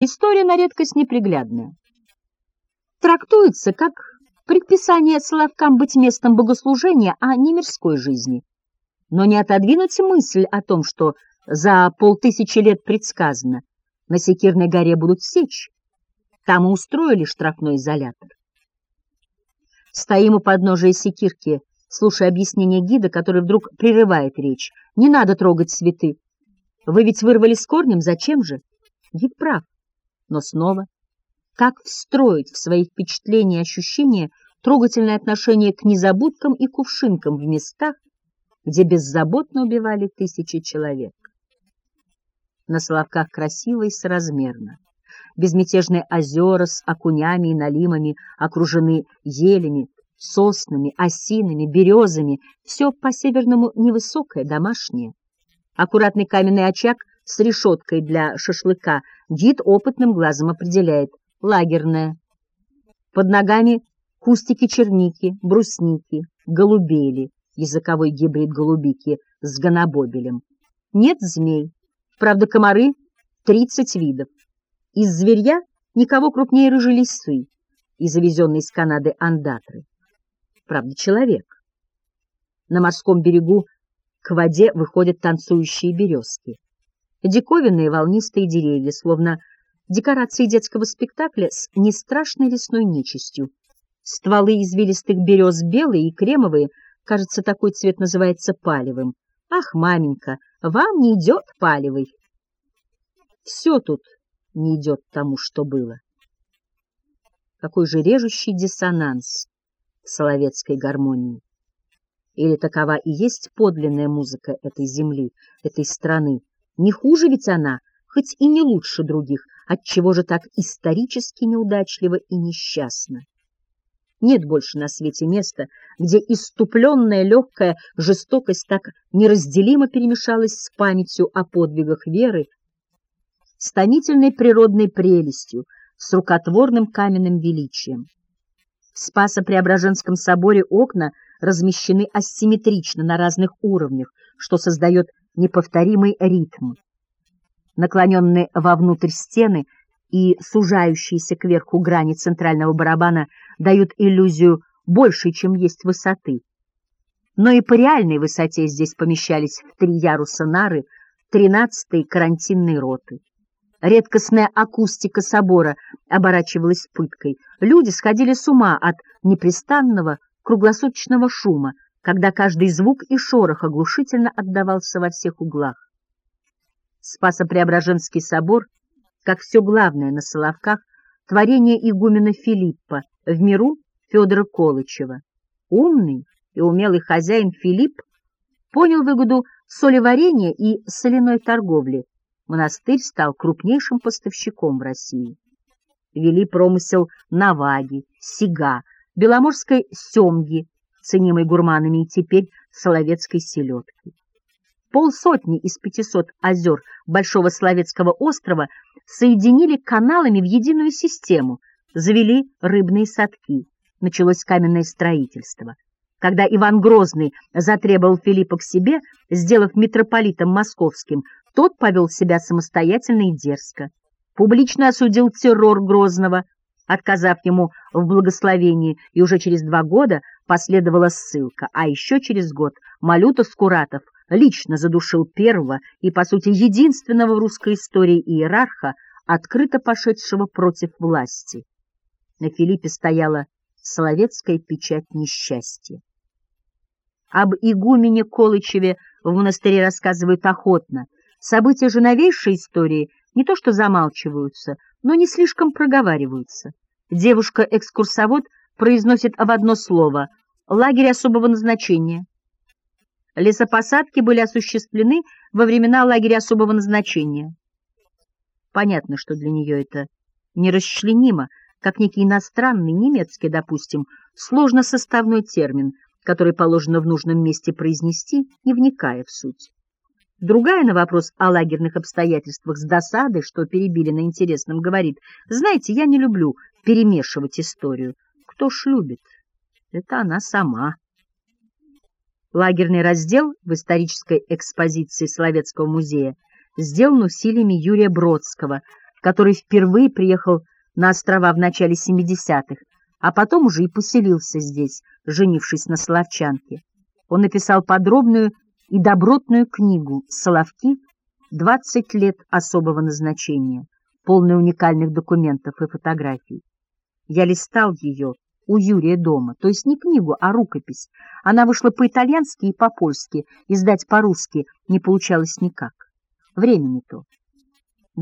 История на редкость неприглядная. Трактуется как предписание Соловкам быть местом богослужения, а не мирской жизни. Но не отодвинуть мысль о том, что за полтысячи лет предсказано, на Секирной горе будут сечь. Там и устроили штрафной изолятор. Стоим у подножия Секирки, слушая объяснение гида, который вдруг прерывает речь. Не надо трогать цветы. Вы ведь вырвали с корнем, зачем же? Гид прав. Но снова, как встроить в свои впечатления и ощущения трогательное отношение к незабудкам и кувшинкам в местах, где беззаботно убивали тысячи человек? На Соловках красиво и соразмерно. Безмятежные озера с окунями и налимами окружены елями, соснами, осинами, березами, все по-северному невысокое, домашнее. Аккуратный каменный очаг с решеткой для шашлыка гид опытным глазом определяет лагерное. Под ногами кустики черники, брусники, голубели, языковой гибрид голубики с гонобобелем. Нет змей, правда комары — тридцать видов. Из зверья никого крупнее рыжей лисы и завезенной из Канады андатры. Правда, человек. На морском берегу к воде выходят танцующие березки диковинные волнистые деревья, словно декорации детского спектакля с нестрашной лесной нечистью. Стволы извилистых берез белые и кремовые, кажется, такой цвет называется палевым. Ах, маменька, вам не идет палевый. Все тут не идет тому, что было. Какой же режущий диссонанс в соловецкой гармонии. Или такова и есть подлинная музыка этой земли, этой страны, не хуже ведь она, хоть и не лучше других, отчего же так исторически неудачлива и несчастна. Нет больше на свете места, где иступленная легкая жестокость так неразделимо перемешалась с памятью о подвигах веры, с томительной природной прелестью, с рукотворным каменным величием. В Спасо-Преображенском соборе окна размещены асимметрично на разных уровнях, что создает неповторимый ритм. Наклоненные вовнутрь стены и сужающиеся кверху грани центрального барабана дают иллюзию большей, чем есть высоты. Но и по реальной высоте здесь помещались в три яруса нары тринадцатой карантинной роты. Редкостная акустика собора оборачивалась пыткой. Люди сходили с ума от непрестанного круглосуточного шума, когда каждый звук и шорох оглушительно отдавался во всех углах. Спасо-Преображенский собор, как все главное на Соловках, творение игумена Филиппа, в миру Федора Колычева. Умный и умелый хозяин Филипп понял выгоду солеварения и соляной торговли. Монастырь стал крупнейшим поставщиком в России. Вели промысел наваги, сига, беломорской семги, ценимой гурманами и теперь соловецкой селедки. Полсотни из пятисот озер Большого Соловецкого острова соединили каналами в единую систему, завели рыбные садки. Началось каменное строительство. Когда Иван Грозный затребовал Филиппа к себе, сделав митрополитом московским, тот повел себя самостоятельно и дерзко. Публично осудил террор Грозного, отказав ему в благословении, и уже через два года последовала ссылка, а еще через год Малюта Скуратов лично задушил первого и, по сути, единственного в русской истории иерарха, открыто пошедшего против власти. На Филиппе стояла соловецкая печать несчастья. Об игумене Колычеве в монастыре рассказывают охотно. События же новейшей истории не то что замалчиваются, но не слишком проговариваются. Девушка-экскурсовод произносит в одно слово «лагерь особого назначения». Лесопосадки были осуществлены во времена лагеря особого назначения. Понятно, что для нее это нерасчленимо, как некий иностранный, немецкий, допустим, сложносоставной термин, который положено в нужном месте произнести, не вникая в суть. Другая на вопрос о лагерных обстоятельствах с досадой, что перебили на интересном, говорит, «Знаете, я не люблю перемешивать историю. Кто ж любит? Это она сама». Лагерный раздел в исторической экспозиции Соловецкого музея сделан усилиями Юрия Бродского, который впервые приехал на острова в начале 70-х, а потом уже и поселился здесь, женившись на Соловчанке. Он написал подробную и добротную книгу «Соловки. 20 лет особого назначения», полную уникальных документов и фотографий. Я листал ее у Юрия дома, то есть не книгу, а рукопись. Она вышла по-итальянски и по-польски, издать по-русски не получалось никак. Время не то.